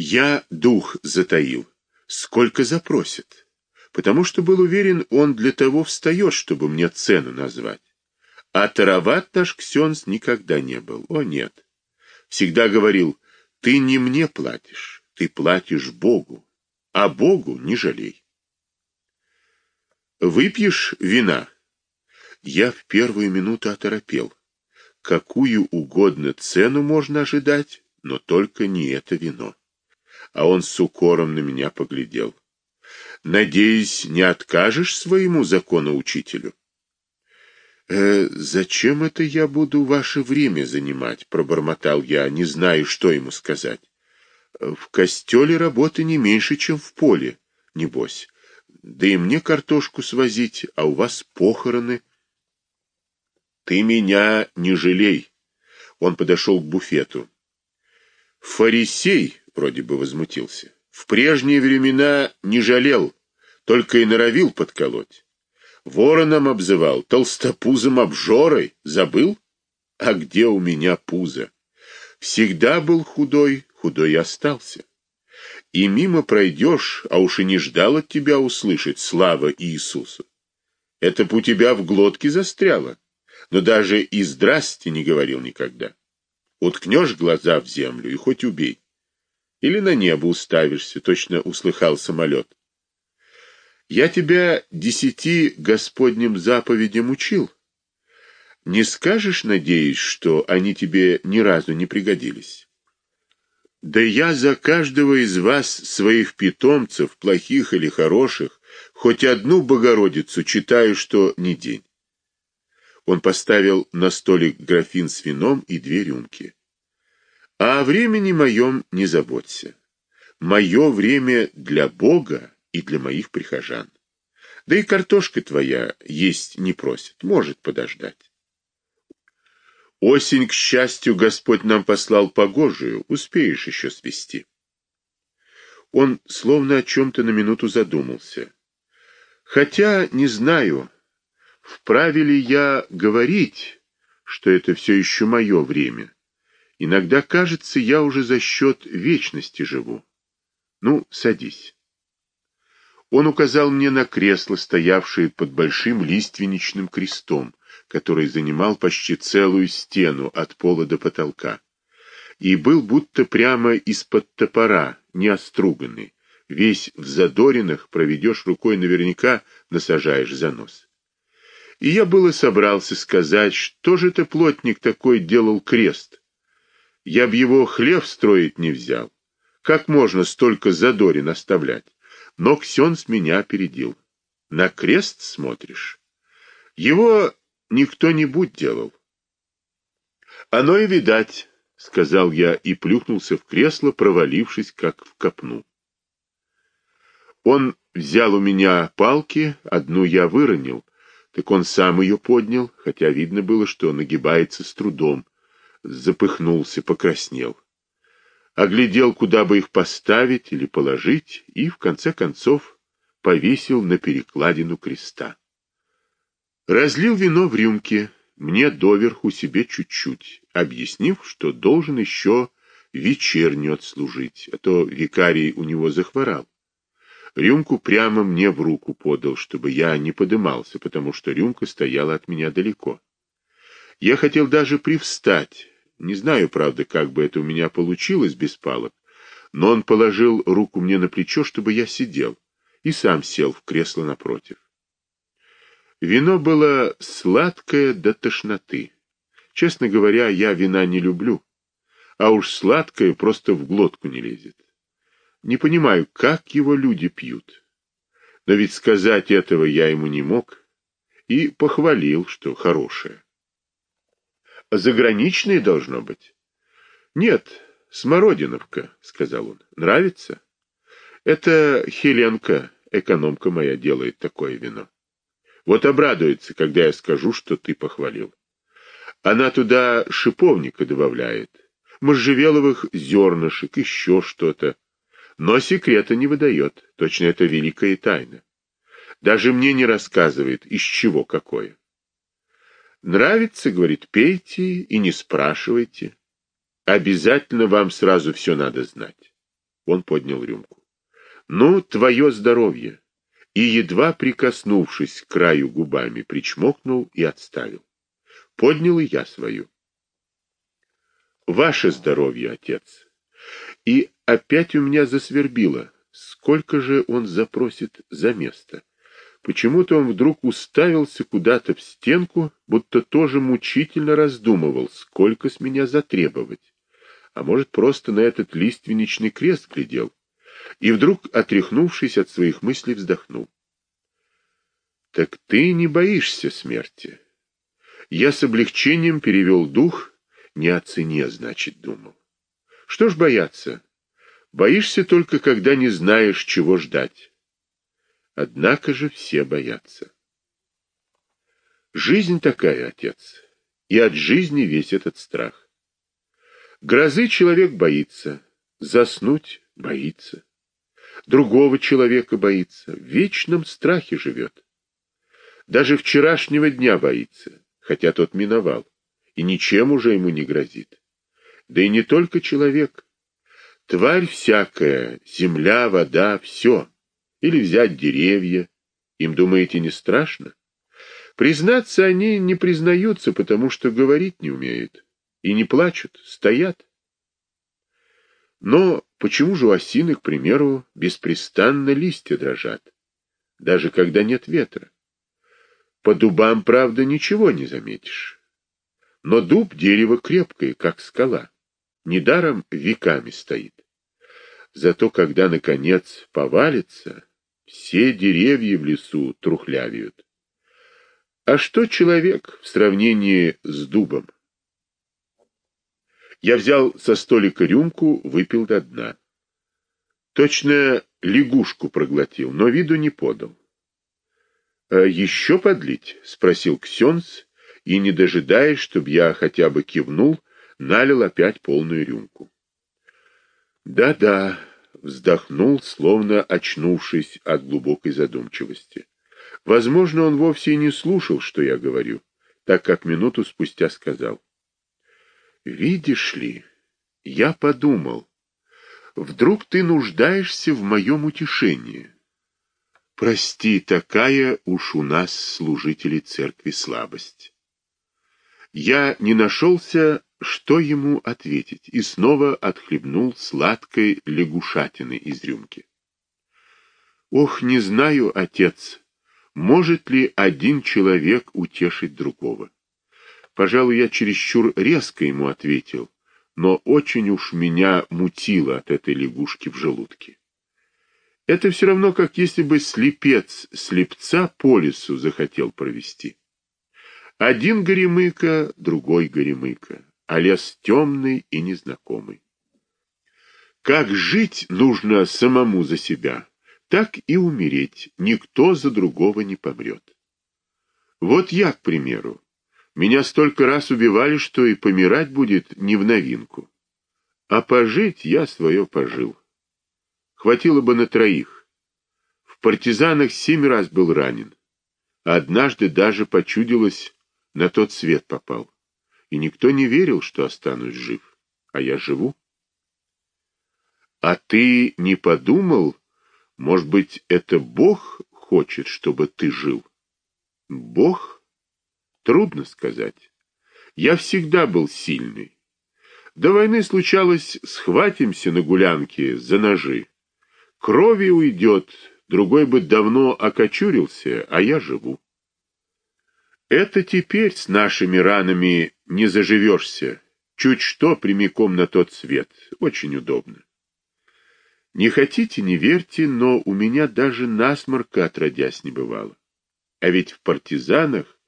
Я дух затаил, сколько запросит, потому что был уверен, он для того встает, чтобы мне цену назвать. А тароват наш Ксенс никогда не был, о нет. Всегда говорил, ты не мне платишь, ты платишь Богу, а Богу не жалей. Выпьешь вина? Я в первую минуту оторопел. Какую угодно цену можно ожидать, но только не это вино. А он с укором на меня поглядел. Надеюсь, не откажешь своему законоучителю? «Э, «Зачем это я буду ваше время занимать?» — пробормотал я, не знаю, что ему сказать. «В костеле работы не меньше, чем в поле, небось. Да и мне картошку свозить, а у вас похороны». «Ты меня не жалей!» Он подошел к буфету. «Фарисей!» — вроде бы возмутился. «В прежние времена не жалел, только и норовил подколоть. Вороном обзывал, толстопузом обжорой. Забыл? А где у меня пузо? Всегда был худой, худой остался. И мимо пройдешь, а уж и не ждал от тебя услышать слава Иисусу. Это у тебя в глотке застряло, но даже и здрасте не говорил никогда. Уткнешь глаза в землю и хоть убей. Или на небо уставишься, точно услыхал самолет. Я тебя десяти Господним заповедям учил. Не скажешь, надеюсь, что они тебе ни разу не пригодились? Да я за каждого из вас, своих питомцев, плохих или хороших, хоть одну Богородицу читаю, что не день. Он поставил на столик графин с вином и две рюмки. А о времени моем не заботься. Мое время для Бога и для моих прихожан. Да и картошка твоя есть не просит, может подождать. Осень, к счастью, Господь нам послал погожую, успеешь еще свести. Он словно о чем-то на минуту задумался. Хотя не знаю, вправе ли я говорить, что это все еще мое время. Иногда кажется, я уже за счет вечности живу. Ну, садись. Он указал мне на кресло, стоявшее под большим лиственничным крестом, который занимал почти целую стену от пола до потолка, и был будто прямо из-под топора, не оструганный. Весь в задоринах, проведешь рукой наверняка, насажаешь за нос. И я было собрался сказать, что же это плотник такой делал крест. Я б его хлев строить не взял. Как можно столько задорин оставлять? Но Ксенс меня опередил. На крест смотришь? Его никто-нибудь делал. Оно и видать, — сказал я и плюхнулся в кресло, провалившись, как в копну. Он взял у меня палки, одну я выронил, так он сам ее поднял, хотя видно было, что нагибается с трудом, запыхнулся, покраснел оглядел, куда бы их поставить или положить, и, в конце концов, повесил на перекладину креста. Разлил вино в рюмке, мне доверху себе чуть-чуть, объяснив, что должен еще вечерню отслужить, а то викарий у него захворал. Рюмку прямо мне в руку подал, чтобы я не подымался, потому что рюмка стояла от меня далеко. Я хотел даже привстать, не знаю, правда, как бы это у меня получилось без палок, но он положил руку мне на плечо, чтобы я сидел, и сам сел в кресло напротив. Вино было сладкое до тошноты. Честно говоря, я вина не люблю, а уж сладкое просто в глотку не лезет. Не понимаю, как его люди пьют. Но ведь сказать этого я ему не мог и похвалил, что хорошее. Заграничные должно быть. Нет, Смородиновка, сказал он. Нравится? Это Хеленка, экономка моя, делает такое вино. Вот обрадуется, когда я скажу, что ты похвалил. Она туда шиповника добавляет, можжевеловых зернышек, еще что-то. Но секрета не выдает, точно это великая тайна. Даже мне не рассказывает, из чего какое. Нравится, говорит, пейте и не спрашивайте. Обязательно вам сразу все надо знать. Он поднял рюмку. Ну, твое здоровье. И, едва прикоснувшись к краю губами, причмокнул и отставил. Поднял и я свою. Ваше здоровье, отец. И опять у меня засвербило. Сколько же он запросит за место? Почему-то он вдруг уставился куда-то в стенку, будто тоже мучительно раздумывал, сколько с меня затребовать. А может, просто на этот лиственничный крест глядел. И вдруг, отряхнувшись от своих мыслей, вздохнул. «Так ты не боишься смерти?» Я с облегчением перевел дух, не о цене, значит, думал. Что ж бояться? Боишься только, когда не знаешь, чего ждать. Однако же все боятся. Жизнь такая, отец, и от жизни весь этот страх. Грозы человек боится, заснуть боится. Другого человека боится, в вечном страхе живет. Даже вчерашнего дня боится, хотя тот миновал, и ничем уже ему не грозит. Да и не только человек. Тварь всякая, земля, вода, все или взять деревья. Им, думаете, не страшно? Признаться, они не признаются, потому что говорить не умеют. И не плачут, стоят. Но почему же у осины, к примеру, беспрестанно листья дрожат, даже когда нет ветра? По дубам, правда, ничего не заметишь. Но дуб — дерево крепкое, как скала. Недаром веками стоит. Зато когда, наконец, повалится, все деревья в лесу трухлявеют. А что человек в сравнении с дубом? Я взял со столика рюмку, выпил до дна. Точно лягушку проглотил, но виду не подал. «А еще подлить?» — спросил Ксенц, и, не дожидаясь, чтобы я хотя бы кивнул, налил опять полную рюмку. «Да-да, вздохнул, словно очнувшись от глубокой задумчивости. Возможно, он вовсе и не слушал, что я говорю, так как минуту спустя сказал. «Видишь ли, я подумал, вдруг ты нуждаешься в моем утешении. Прости, такая уж у нас, служителей церкви, слабость. Я не нашелся что ему ответить, и снова отхлебнул сладкой лягушатины из рюмки. Ох, не знаю, отец, может ли один человек утешить другого. Пожалуй, я чересчур резко ему ответил, но очень уж меня мутило от этой лягушки в желудке. Это все равно, как если бы слепец слепца по лесу захотел провести. Один горемыка, другой горемыка а лес темный и незнакомый. Как жить нужно самому за себя, так и умереть, никто за другого не помрет. Вот я, к примеру, меня столько раз убивали, что и помирать будет не в новинку. А пожить я свое пожил. Хватило бы на троих. В партизанах семь раз был ранен, а однажды даже почудилось, на тот свет попал и никто не верил, что останусь жив, а я живу. А ты не подумал, может быть, это Бог хочет, чтобы ты жил? Бог? Трудно сказать. Я всегда был сильный. До войны случалось, схватимся на гулянке за ножи. Крови уйдет, другой бы давно окочурился, а я живу. Это теперь с нашими ранами не заживешься. Чуть что прямиком на тот свет. Очень удобно. Не хотите, не верьте, но у меня даже насморка отродясь не бывало. А ведь в партизанах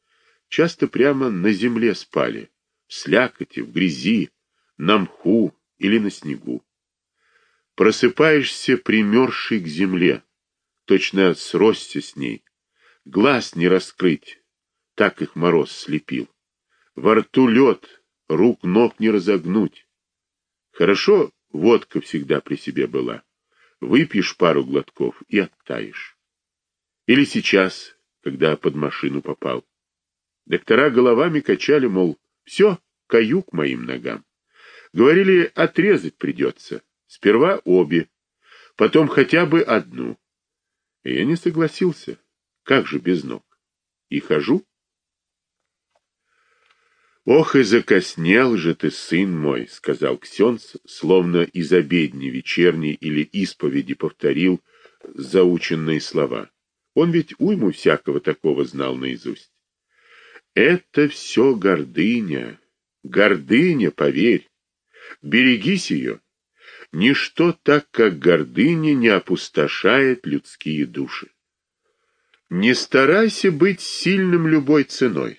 часто прямо на земле спали, в слякоти, в грязи, на мху или на снегу. Просыпаешься примерзший к земле, точно сросся с ней, глаз не раскрыть, так их мороз слепил. Во рту лед, рук, ног не разогнуть. Хорошо, водка всегда при себе была. Выпьешь пару глотков и оттаешь. Или сейчас, когда под машину попал. Доктора головами качали, мол, все, каюк моим ногам. Говорили, отрезать придется. Сперва обе, потом хотя бы одну. И я не согласился. Как же без ног? И хожу. «Ох, и закоснел же ты, сын мой!» — сказал Ксенц, словно из обедни вечерней или исповеди повторил заученные слова. Он ведь уйму всякого такого знал наизусть. «Это все гордыня, гордыня, поверь. Берегись ее. Ничто так, как гордыня, не опустошает людские души. Не старайся быть сильным любой ценой.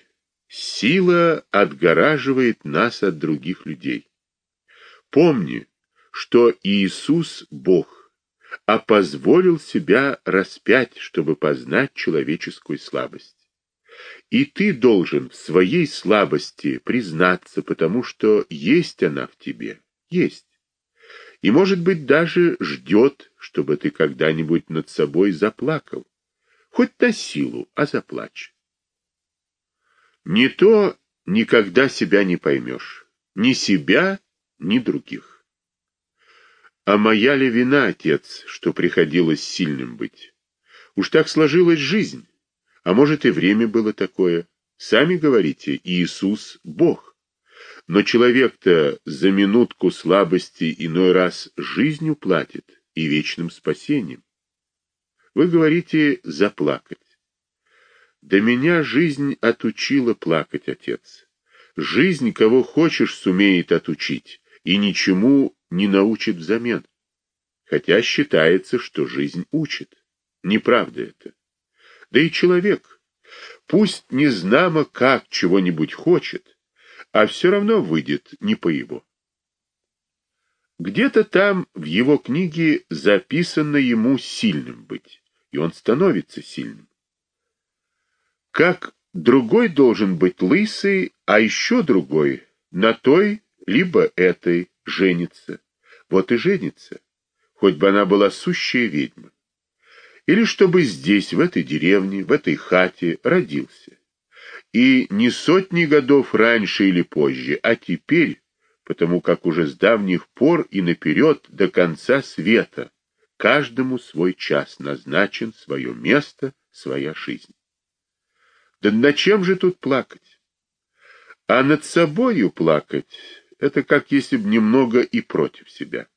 Сила отгораживает нас от других людей. Помни, что Иисус — Бог, а позволил себя распять, чтобы познать человеческую слабость. И ты должен в своей слабости признаться, потому что есть она в тебе, есть. И, может быть, даже ждет, чтобы ты когда-нибудь над собой заплакал. Хоть на силу, а заплачь. Не то никогда себя не поймешь. Ни себя, ни других. А моя ли вина, отец, что приходилось сильным быть? Уж так сложилась жизнь. А может, и время было такое. Сами говорите, Иисус — Бог. Но человек-то за минутку слабости иной раз жизнью платит и вечным спасением. Вы говорите «заплакать». Да меня жизнь отучила плакать, отец. Жизнь, кого хочешь, сумеет отучить, и ничему не научит взамен. Хотя считается, что жизнь учит. Неправда это. Да и человек, пусть не знамо как чего-нибудь хочет, а все равно выйдет не по его. Где-то там в его книге записано ему сильным быть, и он становится сильным. Как другой должен быть лысый, а еще другой на той, либо этой женится. Вот и женится, хоть бы она была сущая ведьма. Или чтобы здесь, в этой деревне, в этой хате родился. И не сотни годов раньше или позже, а теперь, потому как уже с давних пор и наперед до конца света каждому свой час назначен, свое место, своя жизнь. Да над чем же тут плакать? А над собою плакать — это как если б немного и против себя.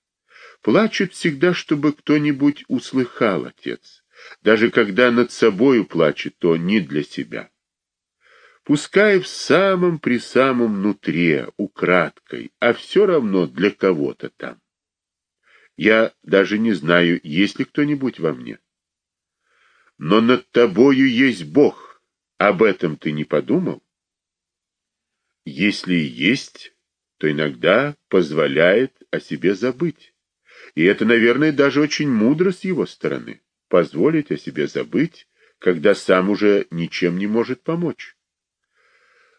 Плачут всегда, чтобы кто-нибудь услыхал, отец. Даже когда над собою плачет, то не для себя. Пускай в самом при самом нутре, украдкой, а все равно для кого-то там. Я даже не знаю, есть ли кто-нибудь во мне. Но над тобою есть Бог, об этом ты не подумал? Если и есть, то иногда позволяет о себе забыть. И это, наверное, даже очень мудро с его стороны — позволить о себе забыть, когда сам уже ничем не может помочь.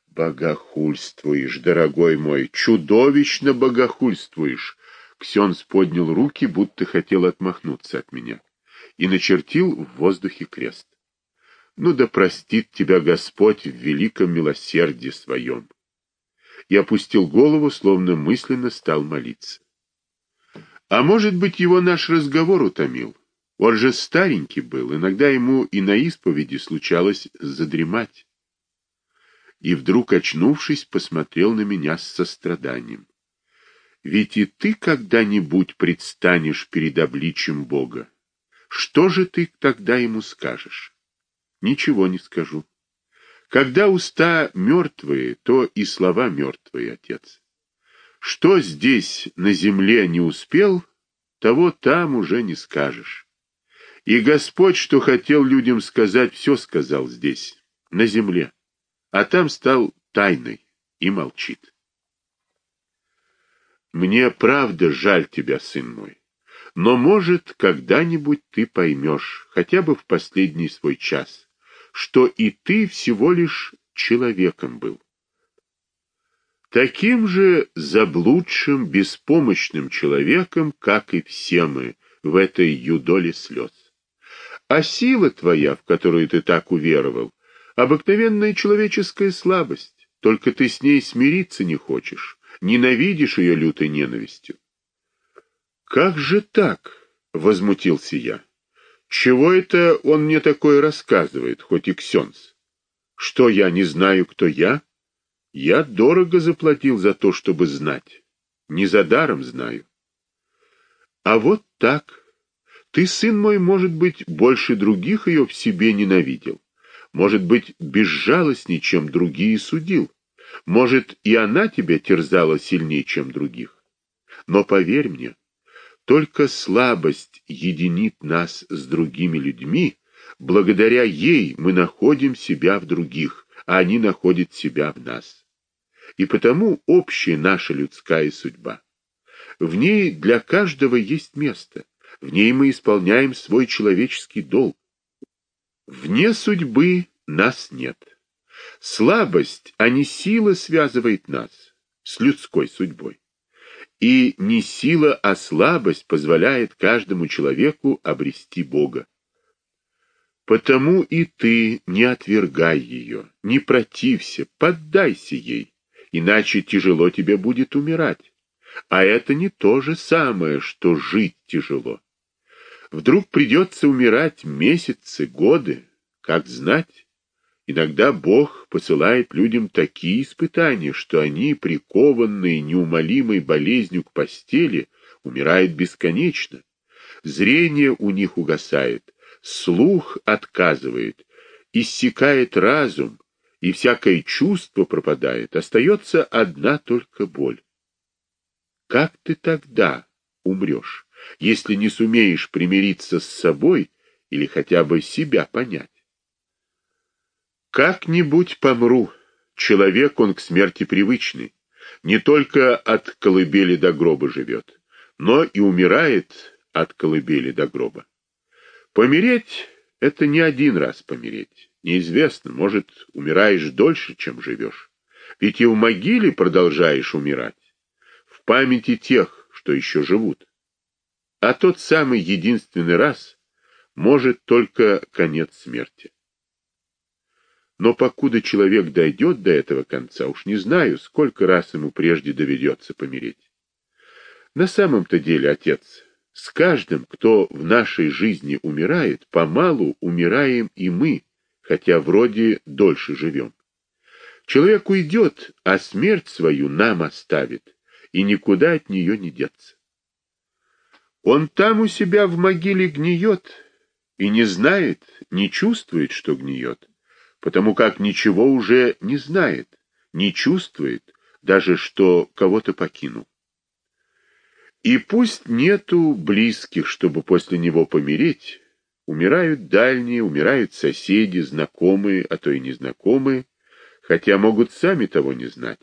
Богохульствуешь, дорогой мой, чудовищно богохульствуешь. Ксенс поднял руки, будто хотел отмахнуться от меня, и начертил в воздухе крест. Ну да простит тебя Господь в великом милосердии своем. И опустил голову, словно мысленно стал молиться. А может быть, его наш разговор утомил. Он же старенький был, иногда ему и на исповеди случалось задремать. И вдруг, очнувшись, посмотрел на меня с состраданием. Ведь и ты когда-нибудь предстанешь перед обличием Бога. Что же ты тогда ему скажешь? Ничего не скажу. Когда уста мертвые, то и слова мертвые, отец. Что здесь на земле не успел, того там уже не скажешь. И Господь, что хотел людям сказать, все сказал здесь, на земле, а там стал тайной и молчит. Мне правда жаль тебя, сын мой, но, может, когда-нибудь ты поймешь, хотя бы в последний свой час, что и ты всего лишь человеком был. Таким же заблудшим, беспомощным человеком, как и все мы в этой юдоле слез. А сила твоя, в которую ты так уверовал, обыкновенная человеческая слабость, только ты с ней смириться не хочешь, ненавидишь ее лютой ненавистью. Как же так? возмутился я. Чего это он мне такое рассказывает, хоть и ксенц? Что я не знаю, кто я? Я дорого заплатил за то, чтобы знать. Не за даром знаю. А вот так. Ты, сын мой, может быть, больше других ее в себе ненавидел. Может быть, безжалостней, чем другие судил. Может, и она тебя терзала сильнее, чем других. Но поверь мне, только слабость единит нас с другими людьми, благодаря ей мы находим себя в других, а они находят себя в нас. И потому общая наша людская судьба. В ней для каждого есть место, в ней мы исполняем свой человеческий долг. Вне судьбы нас нет. Слабость, а не сила связывает нас с людской судьбой. И не сила, а слабость позволяет каждому человеку обрести Бога. Потому и ты не отвергай ее, не протився, поддайся ей, иначе тяжело тебе будет умирать. А это не то же самое, что жить тяжело. Вдруг придется умирать месяцы, годы, как знать. Иногда Бог посылает людям такие испытания, что они, прикованные неумолимой болезнью к постели, умирают бесконечно. Зрение у них угасает, слух отказывает, иссякает разум, и всякое чувство пропадает, остается одна только боль. Как ты тогда умрешь, если не сумеешь примириться с собой или хотя бы себя понять? Как-нибудь помру. Человек он к смерти привычный. Не только от колыбели до гроба живет, но и умирает от колыбели до гроба. Помереть — это не один раз помереть. Неизвестно, может, умираешь дольше, чем живешь. Ведь и в могиле продолжаешь умирать памяти тех, что еще живут. А тот самый единственный раз может только конец смерти. Но покуда человек дойдет до этого конца, уж не знаю, сколько раз ему прежде доведется помереть. На самом-то деле, отец, с каждым, кто в нашей жизни умирает, помалу умираем и мы, хотя вроде дольше живем. Человек уйдет, а смерть свою нам оставит и никуда от нее не деться. Он там у себя в могиле гниет и не знает, не чувствует, что гниет, потому как ничего уже не знает, не чувствует, даже что кого-то покинул. И пусть нету близких, чтобы после него помереть, умирают дальние, умирают соседи, знакомые, а то и незнакомые, хотя могут сами того не знать.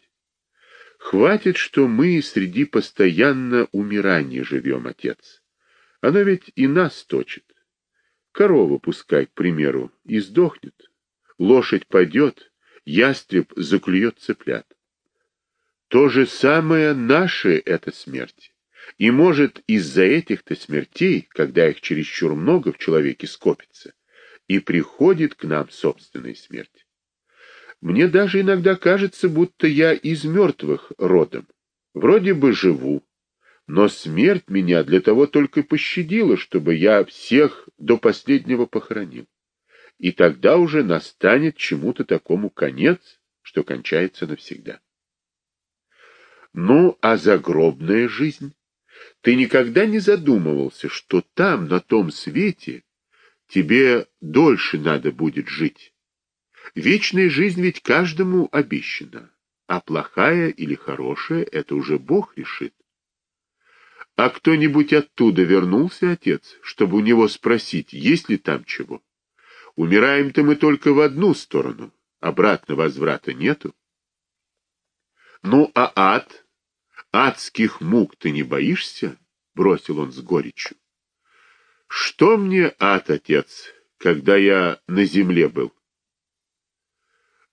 Хватит, что мы среди постоянно умирания живем, отец. Оно ведь и нас точит. Корова, пускай, к примеру, и сдохнет. Лошадь падет, ястреб заклюет цыплят. То же самое наше — это смерть. И может из-за этих-то смертей, когда их чересчур много в человеке скопится, и приходит к нам собственная смерть. Мне даже иногда кажется, будто я из мертвых родом. Вроде бы живу, но смерть меня для того только пощадила, чтобы я всех до последнего похоронил. И тогда уже настанет чему-то такому конец, что кончается навсегда. Ну, а загробная жизнь? Ты никогда не задумывался, что там, на том свете, тебе дольше надо будет жить? Вечная жизнь ведь каждому обещана, а плохая или хорошая — это уже Бог решит. А кто-нибудь оттуда вернулся, отец, чтобы у него спросить, есть ли там чего? Умираем-то мы только в одну сторону, обратно возврата нету. Ну, а ад? Адских мук ты не боишься? — бросил он с горечью. Что мне ад, отец, когда я на земле был?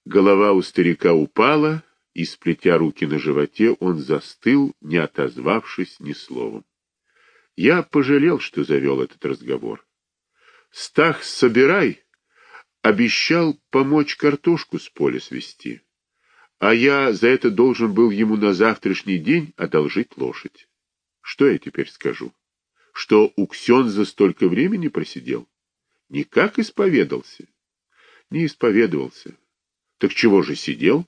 Голова у старика упала, и, сплетя руки на животе, он застыл, не отозвавшись ни словом. Я пожалел, что завел этот разговор. Стах, собирай, обещал помочь картошку с поля свести, а я за это должен был ему на завтрашний день одолжить лошадь. Что я теперь скажу? что у Ксенза столько времени просидел? Никак исповедался? Не исповедовался. Так чего же сидел?